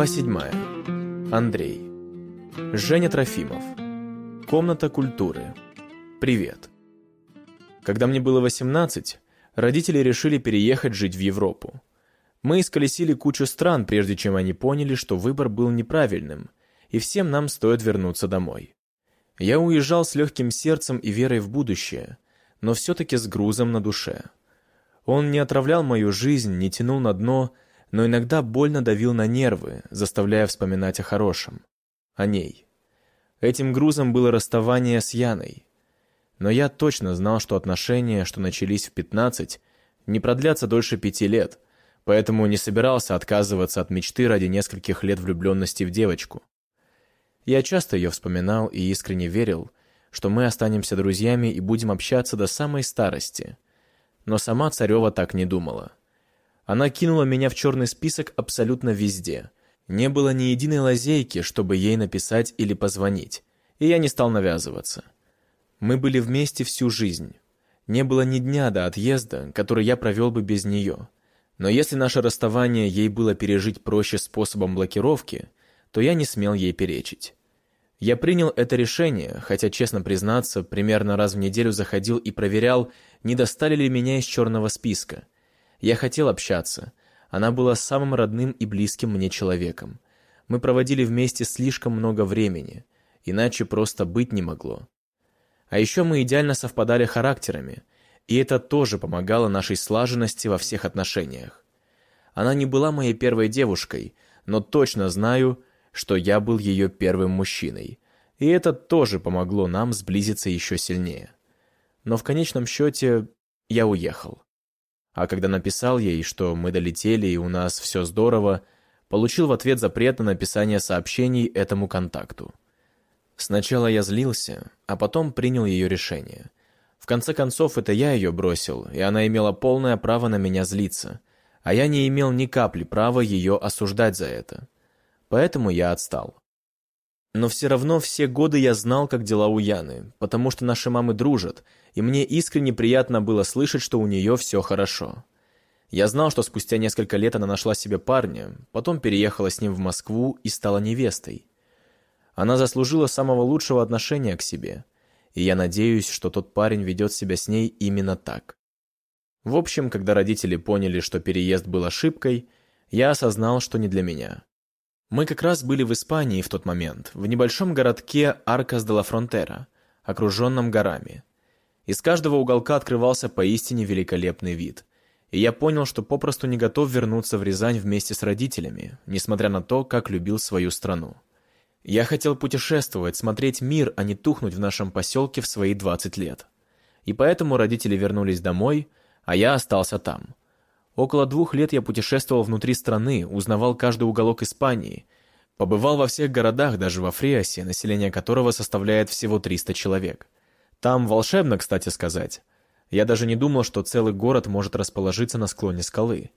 Глава 7. Андрей. Женя Трофимов. Комната культуры. Привет. Когда мне было 18, родители решили переехать жить в Европу. Мы исколесили кучу стран, прежде чем они поняли, что выбор был неправильным, и всем нам стоит вернуться домой. Я уезжал с легким сердцем и верой в будущее, но все-таки с грузом на душе. Он не отравлял мою жизнь, не тянул на дно, но иногда больно давил на нервы, заставляя вспоминать о хорошем. О ней. Этим грузом было расставание с Яной. Но я точно знал, что отношения, что начались в 15, не продлятся дольше пяти лет, поэтому не собирался отказываться от мечты ради нескольких лет влюбленности в девочку. Я часто ее вспоминал и искренне верил, что мы останемся друзьями и будем общаться до самой старости. Но сама Царева так не думала. Она кинула меня в черный список абсолютно везде. Не было ни единой лазейки, чтобы ей написать или позвонить, и я не стал навязываться. Мы были вместе всю жизнь. Не было ни дня до отъезда, который я провел бы без нее. Но если наше расставание ей было пережить проще способом блокировки, то я не смел ей перечить. Я принял это решение, хотя, честно признаться, примерно раз в неделю заходил и проверял, не достали ли меня из черного списка – я хотел общаться. Она была самым родным и близким мне человеком. Мы проводили вместе слишком много времени, иначе просто быть не могло. А еще мы идеально совпадали характерами, и это тоже помогало нашей слаженности во всех отношениях. Она не была моей первой девушкой, но точно знаю, что я был ее первым мужчиной, и это тоже помогло нам сблизиться еще сильнее. Но в конечном счете я уехал. А когда написал ей, что мы долетели и у нас все здорово, получил в ответ запрет на написание сообщений этому контакту. Сначала я злился, а потом принял ее решение. В конце концов, это я ее бросил, и она имела полное право на меня злиться, а я не имел ни капли права ее осуждать за это. Поэтому я отстал. Но все равно все годы я знал, как дела у Яны, потому что наши мамы дружат, и мне искренне приятно было слышать, что у нее все хорошо. Я знал, что спустя несколько лет она нашла себе парня, потом переехала с ним в Москву и стала невестой. Она заслужила самого лучшего отношения к себе, и я надеюсь, что тот парень ведет себя с ней именно так. В общем, когда родители поняли, что переезд был ошибкой, я осознал, что не для меня. Мы как раз были в Испании в тот момент, в небольшом городке Аркас де ла Фронтера, окруженном горами. Из каждого уголка открывался поистине великолепный вид. И я понял, что попросту не готов вернуться в Рязань вместе с родителями, несмотря на то, как любил свою страну. Я хотел путешествовать, смотреть мир, а не тухнуть в нашем поселке в свои 20 лет. И поэтому родители вернулись домой, а я остался там – Около двух лет я путешествовал внутри страны, узнавал каждый уголок Испании, побывал во всех городах, даже во Фриасе, население которого составляет всего 300 человек. Там волшебно, кстати сказать. Я даже не думал, что целый город может расположиться на склоне скалы.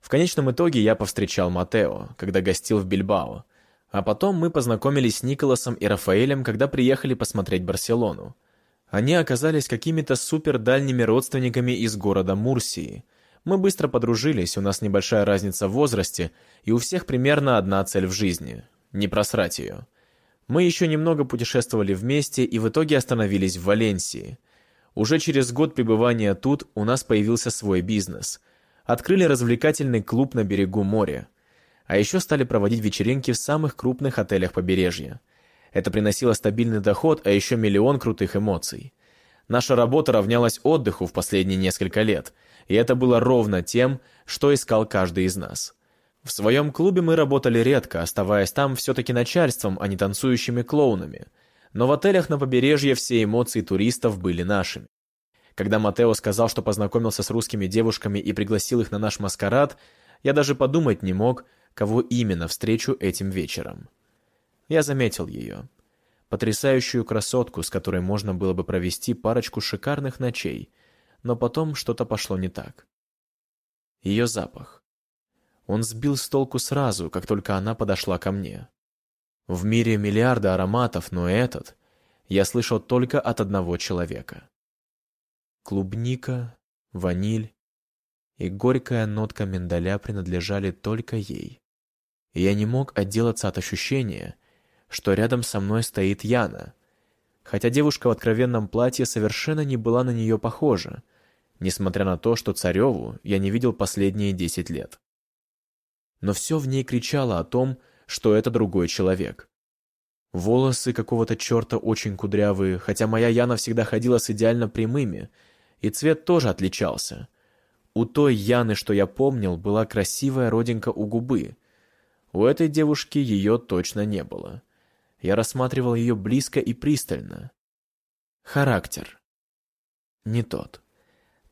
В конечном итоге я повстречал Матео, когда гостил в Бильбао, а потом мы познакомились с Николасом и Рафаэлем, когда приехали посмотреть Барселону. Они оказались какими-то супердальними родственниками из города Мурсии – мы быстро подружились, у нас небольшая разница в возрасте, и у всех примерно одна цель в жизни – не просрать ее. Мы еще немного путешествовали вместе и в итоге остановились в Валенсии. Уже через год пребывания тут у нас появился свой бизнес. Открыли развлекательный клуб на берегу моря. А еще стали проводить вечеринки в самых крупных отелях побережья. Это приносило стабильный доход, а еще миллион крутых эмоций. Наша работа равнялась отдыху в последние несколько лет – и это было ровно тем, что искал каждый из нас. В своем клубе мы работали редко, оставаясь там все-таки начальством, а не танцующими клоунами. Но в отелях на побережье все эмоции туристов были нашими. Когда Матео сказал, что познакомился с русскими девушками и пригласил их на наш маскарад, я даже подумать не мог, кого именно встречу этим вечером. Я заметил ее. Потрясающую красотку, с которой можно было бы провести парочку шикарных ночей – но потом что-то пошло не так. Ее запах. Он сбил с толку сразу, как только она подошла ко мне. В мире миллиарды ароматов, но этот я слышал только от одного человека. Клубника, ваниль и горькая нотка миндаля принадлежали только ей. И я не мог отделаться от ощущения, что рядом со мной стоит Яна, хотя девушка в откровенном платье совершенно не была на нее похожа, несмотря на то, что Цареву я не видел последние десять лет. Но все в ней кричало о том, что это другой человек. Волосы какого-то черта очень кудрявые, хотя моя Яна всегда ходила с идеально прямыми, и цвет тоже отличался. У той Яны, что я помнил, была красивая родинка у губы. У этой девушки ее точно не было. Я рассматривал ее близко и пристально. Характер. Не тот.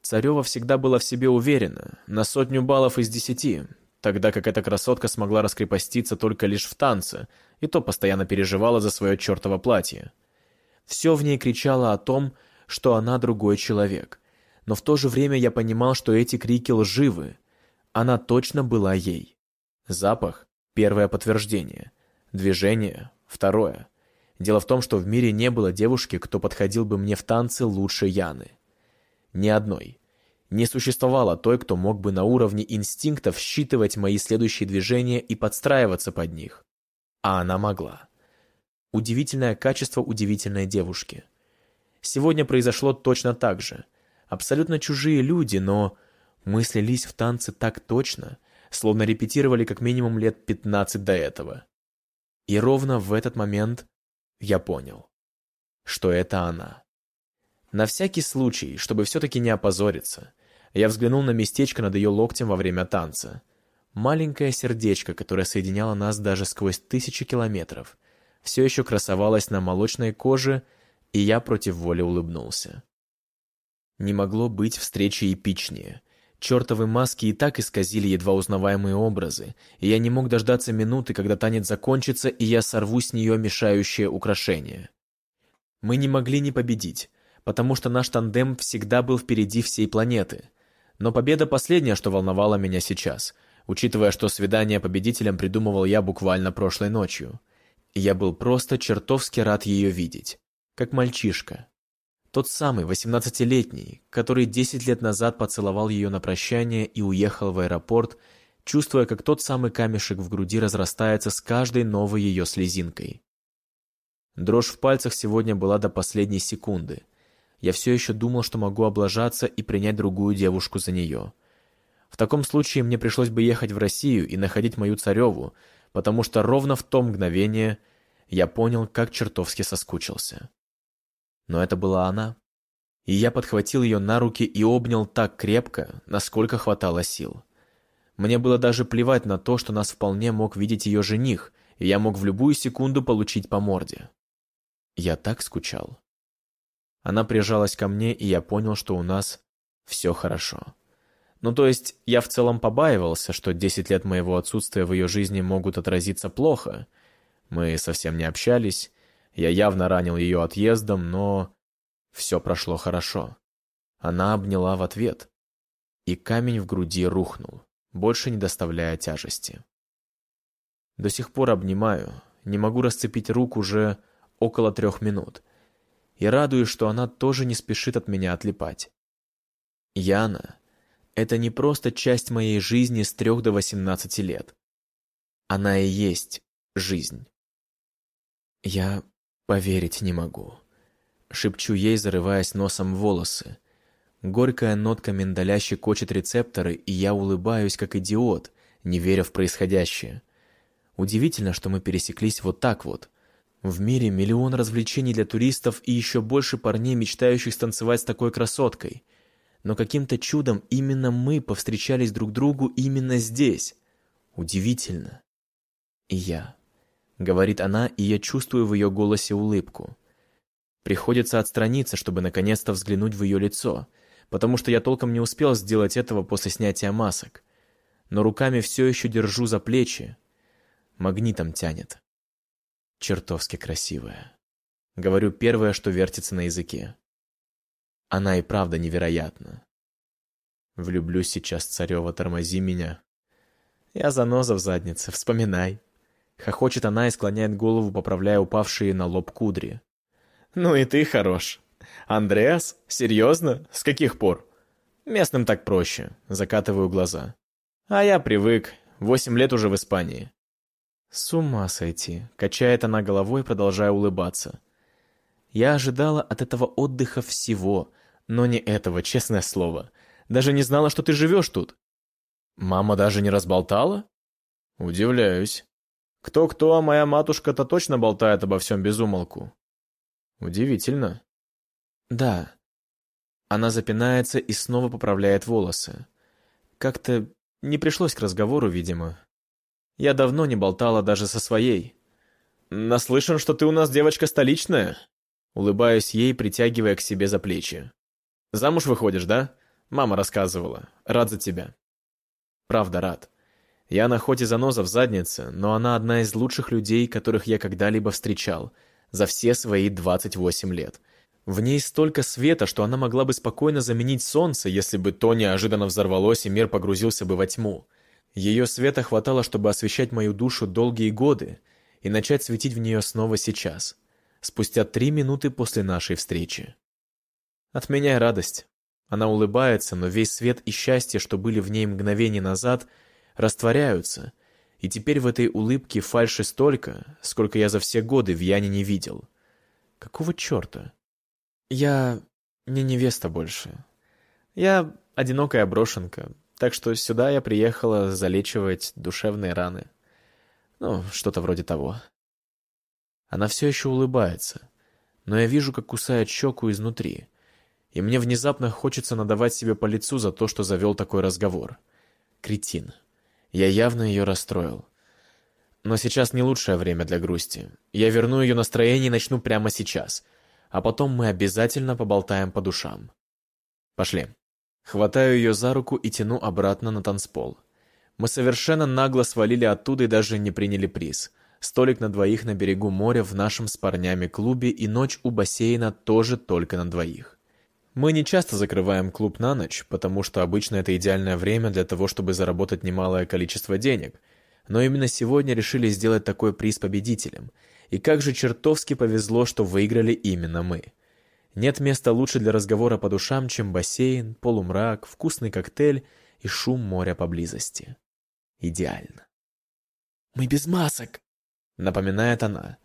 Царева всегда была в себе уверена, на сотню баллов из десяти, тогда как эта красотка смогла раскрепоститься только лишь в танце, и то постоянно переживала за свое чертово платье. Все в ней кричало о том, что она другой человек. Но в то же время я понимал, что эти крики лживы. Она точно была ей. Запах — первое подтверждение. Движение — второе. Дело в том, что в мире не было девушки, кто подходил бы мне в танцы лучше Яны. Ни одной. Не существовало той, кто мог бы на уровне инстинктов считывать мои следующие движения и подстраиваться под них. А она могла. Удивительное качество удивительной девушки. Сегодня произошло точно так же. Абсолютно чужие люди, но мы слились в танце так точно, словно репетировали как минимум лет 15 до этого. И ровно в этот момент я понял, что это она. На всякий случай, чтобы все-таки не опозориться, я взглянул на местечко над ее локтем во время танца. Маленькое сердечко, которое соединяло нас даже сквозь тысячи километров, все еще красовалось на молочной коже, и я против воли улыбнулся. Не могло быть встречи эпичнее. Чертовы маски и так исказили едва узнаваемые образы, и я не мог дождаться минуты, когда танец закончится, и я сорву с нее мешающее украшение. Мы не могли не победить, потому что наш тандем всегда был впереди всей планеты — но победа последняя, что волновало меня сейчас, учитывая, что свидание победителем придумывал я буквально прошлой ночью. я был просто чертовски рад ее видеть. Как мальчишка. Тот самый, восемнадцатилетний, который десять лет назад поцеловал ее на прощание и уехал в аэропорт, чувствуя, как тот самый камешек в груди разрастается с каждой новой ее слезинкой. Дрожь в пальцах сегодня была до последней секунды я все еще думал, что могу облажаться и принять другую девушку за нее. В таком случае мне пришлось бы ехать в Россию и находить мою цареву, потому что ровно в то мгновение я понял, как чертовски соскучился. Но это была она. И я подхватил ее на руки и обнял так крепко, насколько хватало сил. Мне было даже плевать на то, что нас вполне мог видеть ее жених, и я мог в любую секунду получить по морде. Я так скучал. Она прижалась ко мне, и я понял, что у нас все хорошо. Ну, то есть, я в целом побаивался, что 10 лет моего отсутствия в ее жизни могут отразиться плохо. Мы совсем не общались, я явно ранил ее отъездом, но все прошло хорошо. Она обняла в ответ, и камень в груди рухнул, больше не доставляя тяжести. До сих пор обнимаю, не могу расцепить рук уже около трех минут — и радуюсь, что она тоже не спешит от меня отлипать. Яна — это не просто часть моей жизни с трех до восемнадцати лет. Она и есть жизнь. Я поверить не могу. Шепчу ей, зарываясь носом в волосы. Горькая нотка миндаля щекочет рецепторы, и я улыбаюсь, как идиот, не веря в происходящее. Удивительно, что мы пересеклись вот так вот, в мире миллион развлечений для туристов и еще больше парней, мечтающих станцевать с такой красоткой. Но каким-то чудом именно мы повстречались друг другу именно здесь. Удивительно. И я. Говорит она, и я чувствую в ее голосе улыбку. Приходится отстраниться, чтобы наконец-то взглянуть в ее лицо, потому что я толком не успел сделать этого после снятия масок. Но руками все еще держу за плечи. Магнитом тянет чертовски красивая. Говорю первое, что вертится на языке. Она и правда невероятна. Влюблюсь сейчас, царева, тормози меня. Я заноза в заднице, вспоминай. Хохочет она и склоняет голову, поправляя упавшие на лоб кудри. Ну и ты хорош. Андреас? Серьезно? С каких пор? Местным так проще. Закатываю глаза. А я привык. Восемь лет уже в Испании. С ума сойти, качает она головой, продолжая улыбаться. Я ожидала от этого отдыха всего, но не этого, честное слово. Даже не знала, что ты живешь тут. Мама даже не разболтала? Удивляюсь. Кто-кто, а моя матушка-то точно болтает обо всем без умолку. Удивительно. Да. Она запинается и снова поправляет волосы. Как-то не пришлось к разговору, видимо. Я давно не болтала даже со своей. Наслышан, что ты у нас девочка столичная. Улыбаюсь ей, притягивая к себе за плечи. Замуж выходишь, да? Мама рассказывала. Рад за тебя. Правда, рад. Яна хоть и заноза в заднице, но она одна из лучших людей, которых я когда-либо встречал, за все свои 28 лет. В ней столько света, что она могла бы спокойно заменить солнце, если бы то неожиданно взорвалось и мир погрузился бы во тьму. Ее света хватало, чтобы освещать мою душу долгие годы и начать светить в нее снова сейчас, спустя три минуты после нашей встречи. Отменяй радость. Она улыбается, но весь свет и счастье, что были в ней мгновение назад, растворяются, и теперь в этой улыбке фальши столько, сколько я за все годы в Яне не видел. Какого черта? Я не невеста больше. Я одинокая брошенка, так что сюда я приехала залечивать душевные раны. Ну, что-то вроде того. Она все еще улыбается, но я вижу, как кусает щеку изнутри и мне внезапно хочется надавать себе по лицу за то, что завел такой разговор. Кретин. Я явно ее расстроил. Но сейчас не лучшее время для грусти. Я верну ее настроение и начну прямо сейчас. А потом мы обязательно поболтаем по душам. Пошли. Хватаю ее за руку и тяну обратно на танцпол. Мы совершенно нагло свалили оттуда и даже не приняли приз. Столик на двоих на берегу моря в нашем с парнями клубе и ночь у бассейна тоже только на двоих. Мы не часто закрываем клуб на ночь, потому что обычно это идеальное время для того, чтобы заработать немалое количество денег. Но именно сегодня решили сделать такой приз победителем. И как же чертовски повезло, что выиграли именно мы. Нет места лучше для разговора по душам, чем бассейн, полумрак, вкусный коктейль и шум моря поблизости. Идеально. «Мы без масок», — напоминает она.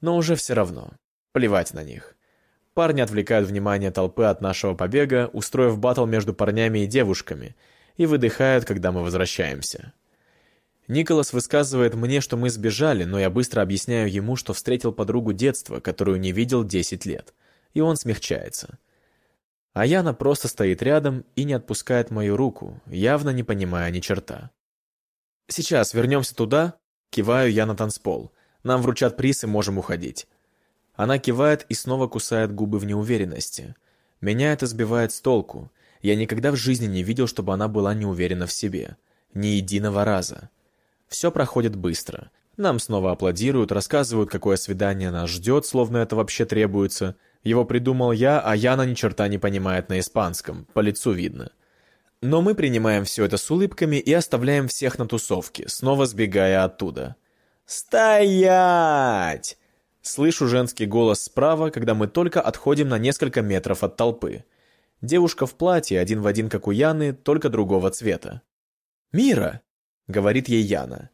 Но уже все равно. Плевать на них. Парни отвлекают внимание толпы от нашего побега, устроив батл между парнями и девушками, и выдыхают, когда мы возвращаемся. Николас высказывает мне, что мы сбежали, но я быстро объясняю ему, что встретил подругу детства, которую не видел 10 лет, и он смягчается. А Яна просто стоит рядом и не отпускает мою руку, явно не понимая ни черта. «Сейчас вернемся туда», — киваю я на танцпол. «Нам вручат приз и можем уходить». Она кивает и снова кусает губы в неуверенности. Меня это сбивает с толку. Я никогда в жизни не видел, чтобы она была не уверена в себе. Ни единого раза. Все проходит быстро. Нам снова аплодируют, рассказывают, какое свидание нас ждет, словно это вообще требуется. Его придумал я, а Яна ни черта не понимает на испанском, по лицу видно. Но мы принимаем все это с улыбками и оставляем всех на тусовке, снова сбегая оттуда. «Стоять!» Слышу женский голос справа, когда мы только отходим на несколько метров от толпы. Девушка в платье, один в один как у Яны, только другого цвета. «Мира!» — говорит ей Яна.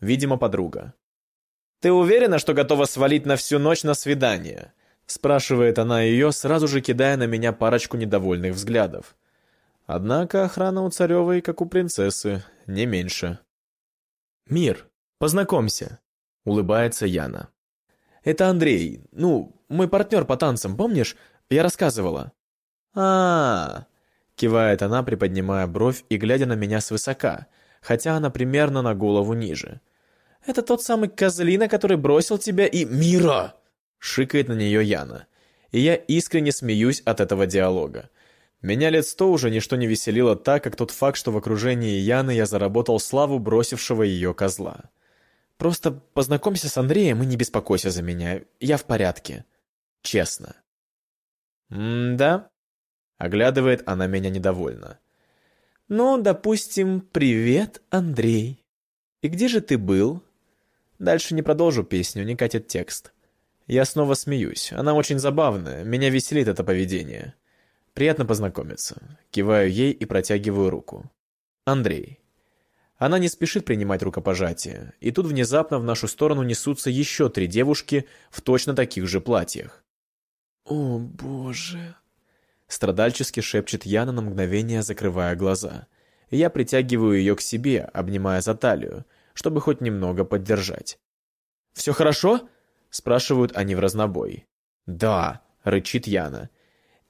Видимо, подруга. «Ты уверена, что готова свалить на всю ночь на свидание?» Спрашивает она ее, сразу же кидая на меня парочку недовольных взглядов. Однако охрана у Царевой, как у принцессы, не меньше. «Мир, познакомься», — улыбается Яна. Это Андрей. Ну, мой партнер по танцам, помнишь? Я рассказывала». А, -а, -а кивает она, приподнимая бровь и глядя на меня свысока, хотя она примерно на голову ниже. «Это тот самый козлина, который бросил тебя и...» «Мира!» — шикает на нее Яна. И я искренне смеюсь от этого диалога. Меня лет сто уже ничто не веселило так, как тот факт, что в окружении Яны я заработал славу бросившего ее козла. Просто познакомься с Андреем и не беспокойся за меня. Я в порядке. Честно. «М-да?» Оглядывает она меня недовольно. «Ну, допустим, привет, Андрей. И где же ты был?» Дальше не продолжу песню, не катит текст. Я снова смеюсь. Она очень забавная, меня веселит это поведение. Приятно познакомиться. Киваю ей и протягиваю руку. Андрей. Она не спешит принимать рукопожатие, и тут внезапно в нашу сторону несутся еще три девушки в точно таких же платьях. «О, боже!» Страдальчески шепчет Яна на мгновение, закрывая глаза. Я притягиваю ее к себе, обнимая за талию, чтобы хоть немного поддержать. «Все хорошо?» – спрашивают они в разнобой. «Да», – рычит Яна.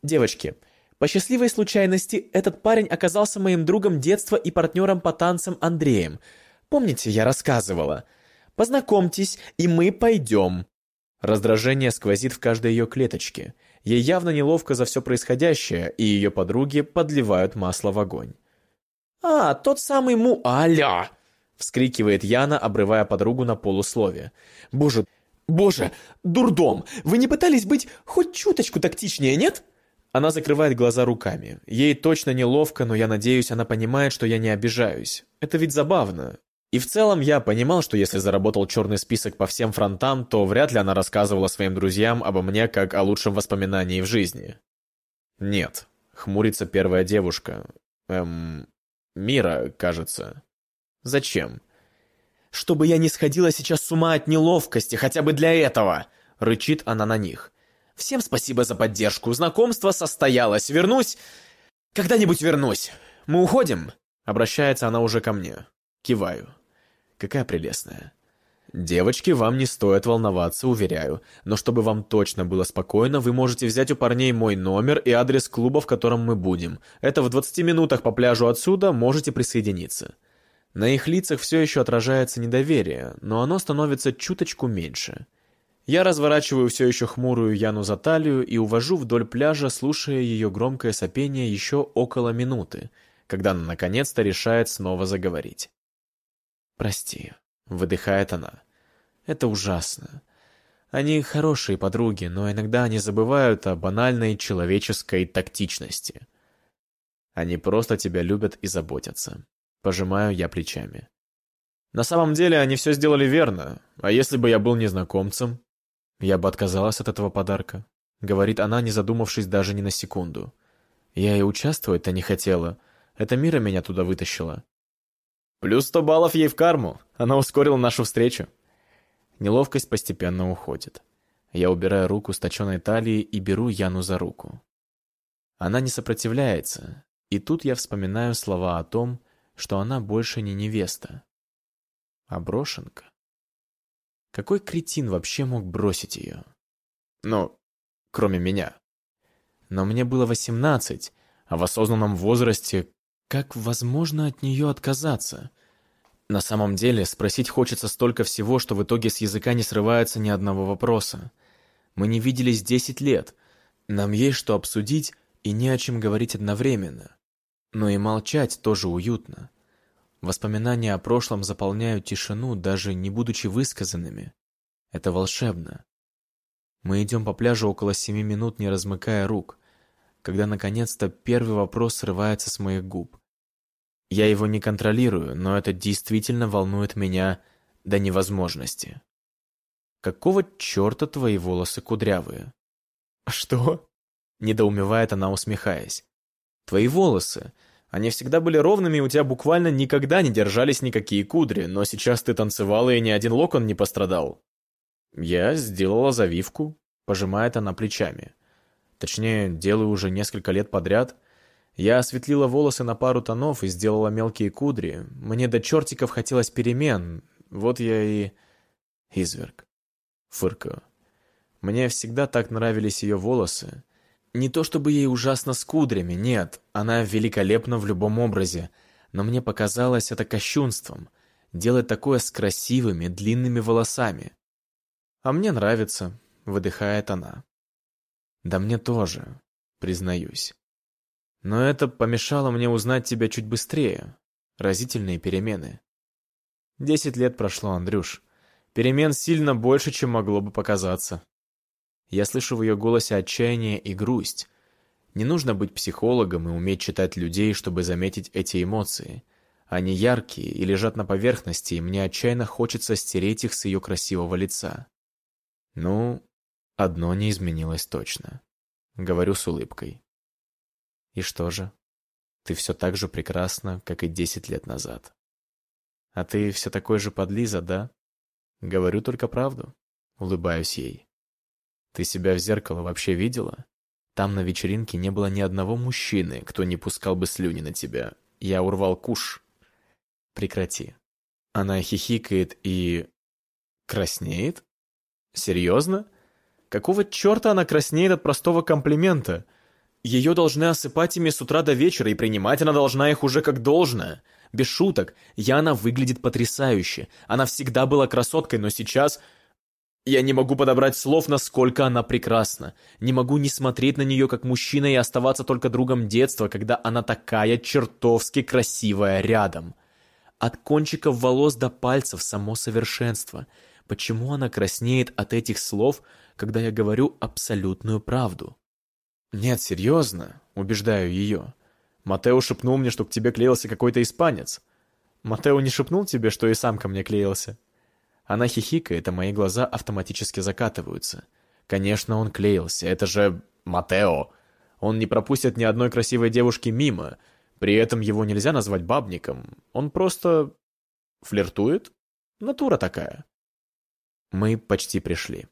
«Девочки, по счастливой случайности этот парень оказался моим другом детства и партнером по танцам Андреем. Помните, я рассказывала? Познакомьтесь, и мы пойдем». Раздражение сквозит в каждой ее клеточке. Ей явно неловко за все происходящее, и ее подруги подливают масло в огонь. «А, тот самый Муаля!» — вскрикивает Яна, обрывая подругу на полуслове. «Боже, боже, дурдом! Вы не пытались быть хоть чуточку тактичнее, нет?» Она закрывает глаза руками. Ей точно неловко, но я надеюсь, она понимает, что я не обижаюсь. Это ведь забавно. И в целом я понимал, что если заработал черный список по всем фронтам, то вряд ли она рассказывала своим друзьям обо мне как о лучшем воспоминании в жизни. Нет, хмурится первая девушка. Эм, Мира, кажется. Зачем? Чтобы я не сходила сейчас с ума от неловкости, хотя бы для этого, рычит она на них. Всем спасибо за поддержку, знакомство состоялось, вернусь... Когда-нибудь вернусь. Мы уходим? Обращается она уже ко мне. Киваю. Какая прелестная. Девочки, вам не стоит волноваться, уверяю. Но чтобы вам точно было спокойно, вы можете взять у парней мой номер и адрес клуба, в котором мы будем. Это в 20 минутах по пляжу отсюда, можете присоединиться. На их лицах все еще отражается недоверие, но оно становится чуточку меньше. Я разворачиваю все еще хмурую Яну за талию и увожу вдоль пляжа, слушая ее громкое сопение еще около минуты, когда она наконец-то решает снова заговорить. «Прости», Выдыхает она. Это ужасно. Они хорошие подруги, но иногда они забывают о банальной человеческой тактичности. Они просто тебя любят и заботятся. Пожимаю я плечами. На самом деле они все сделали верно. А если бы я был незнакомцем? Я бы отказалась от этого подарка. Говорит она, не задумавшись даже ни на секунду. Я и участвовать-то не хотела. Это Мира меня туда вытащила. Плюс сто баллов ей в карму. Она ускорила нашу встречу. Неловкость постепенно уходит. Я убираю руку с точенной талии и беру Яну за руку. Она не сопротивляется, и тут я вспоминаю слова о том, что она больше не невеста, а брошенка. Какой кретин вообще мог бросить ее? Ну, кроме меня. Но мне было восемнадцать, а в осознанном возрасте как возможно от нее отказаться? На самом деле, спросить хочется столько всего, что в итоге с языка не срывается ни одного вопроса. Мы не виделись десять лет. Нам есть что обсудить и не о чем говорить одновременно. Но и молчать тоже уютно. Воспоминания о прошлом заполняют тишину, даже не будучи высказанными. Это волшебно. Мы идем по пляжу около семи минут, не размыкая рук, когда наконец-то первый вопрос срывается с моих губ. Я его не контролирую, но это действительно волнует меня до невозможности. Какого черта твои волосы кудрявые? Что? Недоумевает она, усмехаясь. Твои волосы. Они всегда были ровными, и у тебя буквально никогда не держались никакие кудри, но сейчас ты танцевала, и ни один локон не пострадал. Я сделала завивку, пожимает она плечами. Точнее, делаю уже несколько лет подряд — я осветлила волосы на пару тонов и сделала мелкие кудри. Мне до чертиков хотелось перемен. Вот я и... Изверг. Фыркаю. Мне всегда так нравились ее волосы. Не то чтобы ей ужасно с кудрями, нет. Она великолепна в любом образе. Но мне показалось это кощунством. Делать такое с красивыми, длинными волосами. А мне нравится, выдыхает она. Да мне тоже, признаюсь. Но это помешало мне узнать тебя чуть быстрее. Разительные перемены. Десять лет прошло, Андрюш. Перемен сильно больше, чем могло бы показаться. Я слышу в ее голосе отчаяние и грусть. Не нужно быть психологом и уметь читать людей, чтобы заметить эти эмоции. Они яркие и лежат на поверхности, и мне отчаянно хочется стереть их с ее красивого лица. Ну, одно не изменилось точно. Говорю с улыбкой. И что же? Ты все так же прекрасна, как и десять лет назад. «А ты все такой же подлиза, да?» «Говорю только правду», — улыбаюсь ей. «Ты себя в зеркало вообще видела? Там на вечеринке не было ни одного мужчины, кто не пускал бы слюни на тебя. Я урвал куш». «Прекрати». Она хихикает и... краснеет? Серьезно? Какого черта она краснеет от простого комплимента? Ее должны осыпать ими с утра до вечера, и принимать она должна их уже как должное. Без шуток, Яна выглядит потрясающе. Она всегда была красоткой, но сейчас... Я не могу подобрать слов, насколько она прекрасна. Не могу не смотреть на нее как мужчина и оставаться только другом детства, когда она такая чертовски красивая рядом. От кончиков волос до пальцев само совершенство. Почему она краснеет от этих слов, когда я говорю абсолютную правду? «Нет, серьезно», — убеждаю ее. Матео шепнул мне, что к тебе клеился какой-то испанец. Матео не шепнул тебе, что и сам ко мне клеился? Она хихикает, а мои глаза автоматически закатываются. Конечно, он клеился, это же Матео. Он не пропустит ни одной красивой девушки мимо. При этом его нельзя назвать бабником. Он просто... флиртует? Натура такая. Мы почти пришли.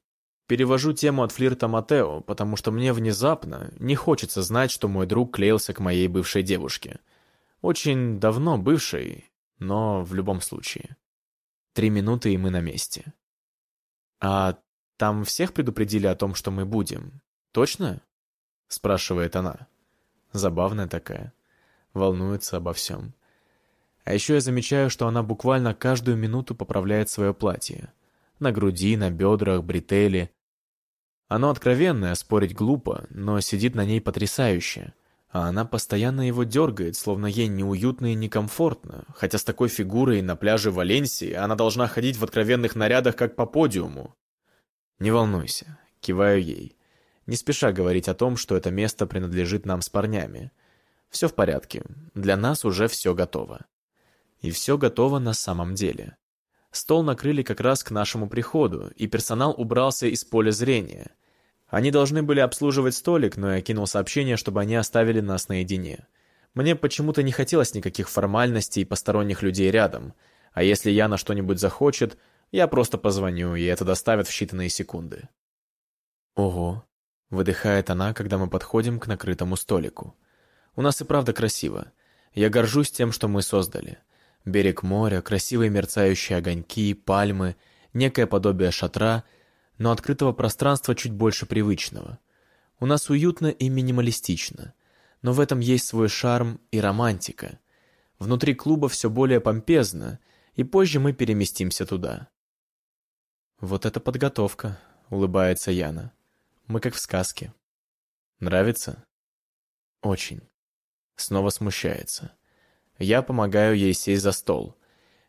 Перевожу тему от флирта Матео, потому что мне внезапно не хочется знать, что мой друг клеился к моей бывшей девушке. Очень давно бывшей, но в любом случае. Три минуты, и мы на месте. «А там всех предупредили о том, что мы будем? Точно?» — спрашивает она. Забавная такая. Волнуется обо всем. А еще я замечаю, что она буквально каждую минуту поправляет свое платье. На груди, на бедрах, бретели. Оно откровенное, спорить глупо, но сидит на ней потрясающе. А она постоянно его дергает, словно ей неуютно и некомфортно, хотя с такой фигурой на пляже Валенсии она должна ходить в откровенных нарядах, как по подиуму. «Не волнуйся», — киваю ей, не спеша говорить о том, что это место принадлежит нам с парнями. Все в порядке, для нас уже все готово. И все готово на самом деле. Стол накрыли как раз к нашему приходу, и персонал убрался из поля зрения — они должны были обслуживать столик, но я кинул сообщение, чтобы они оставили нас наедине. Мне почему-то не хотелось никаких формальностей и посторонних людей рядом. А если Яна что-нибудь захочет, я просто позвоню, и это доставят в считанные секунды. Ого, выдыхает она, когда мы подходим к накрытому столику. У нас и правда красиво. Я горжусь тем, что мы создали. Берег моря, красивые мерцающие огоньки, пальмы, некое подобие шатра — но открытого пространства чуть больше привычного. У нас уютно и минималистично, но в этом есть свой шарм и романтика. Внутри клуба все более помпезно, и позже мы переместимся туда. «Вот это подготовка», — улыбается Яна. «Мы как в сказке». «Нравится?» «Очень». Снова смущается. Я помогаю ей сесть за стол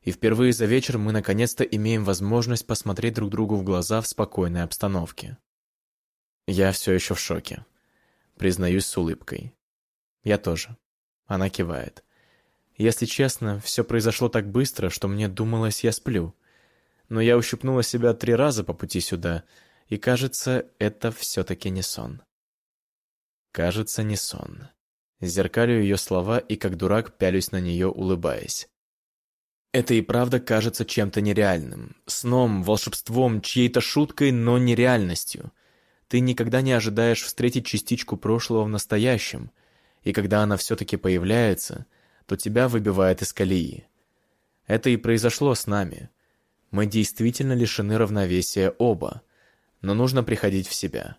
и впервые за вечер мы наконец-то имеем возможность посмотреть друг другу в глаза в спокойной обстановке. Я все еще в шоке. Признаюсь с улыбкой. Я тоже. Она кивает. Если честно, все произошло так быстро, что мне думалось, я сплю. Но я ущипнула себя три раза по пути сюда, и кажется, это все-таки не сон. Кажется, не сон. Зеркалю ее слова и как дурак пялюсь на нее, улыбаясь. Это и правда кажется чем-то нереальным. Сном, волшебством, чьей-то шуткой, но нереальностью. Ты никогда не ожидаешь встретить частичку прошлого в настоящем. И когда она все-таки появляется, то тебя выбивает из колеи. Это и произошло с нами. Мы действительно лишены равновесия оба. Но нужно приходить в себя.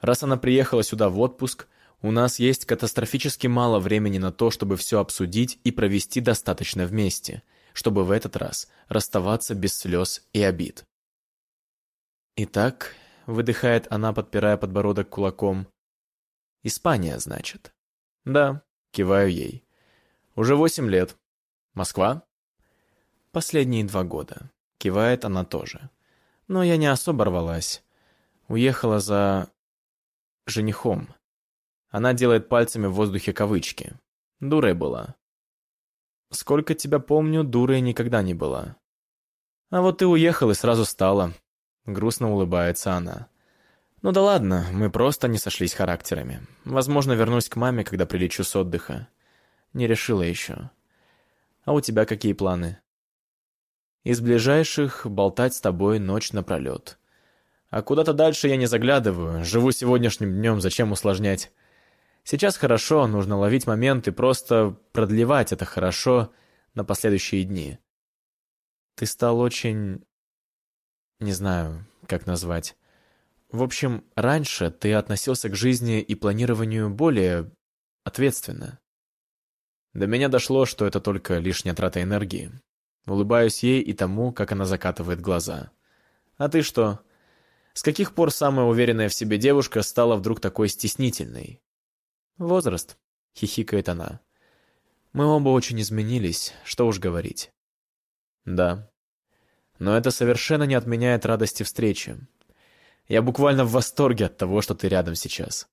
Раз она приехала сюда в отпуск, у нас есть катастрофически мало времени на то, чтобы все обсудить и провести достаточно вместе – чтобы в этот раз расставаться без слез и обид. «Итак», — выдыхает она, подпирая подбородок кулаком, «Испания, значит?» «Да», — киваю ей. «Уже восемь лет. Москва?» «Последние два года», — кивает она тоже. «Но я не особо рвалась. Уехала за... женихом. Она делает пальцами в воздухе кавычки. Дурой была. Сколько тебя помню, дурой никогда не была. А вот ты уехал и сразу стала. Грустно улыбается она. Ну да ладно, мы просто не сошлись характерами. Возможно, вернусь к маме, когда прилечу с отдыха. Не решила еще. А у тебя какие планы? Из ближайших болтать с тобой ночь напролет. А куда-то дальше я не заглядываю, живу сегодняшним днем, зачем усложнять? Сейчас хорошо, нужно ловить момент и просто продлевать это хорошо на последующие дни. Ты стал очень... не знаю, как назвать. В общем, раньше ты относился к жизни и планированию более ответственно. До меня дошло, что это только лишняя трата энергии. Улыбаюсь ей и тому, как она закатывает глаза. А ты что? С каких пор самая уверенная в себе девушка стала вдруг такой стеснительной? Возраст, хихикает она. Мы оба очень изменились, что уж говорить. Да. Но это совершенно не отменяет радости встречи. Я буквально в восторге от того, что ты рядом сейчас.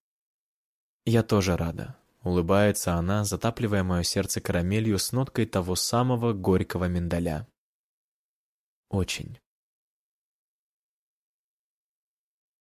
Я тоже рада. Улыбается она, затапливая мое сердце карамелью с ноткой того самого горького миндаля. Очень.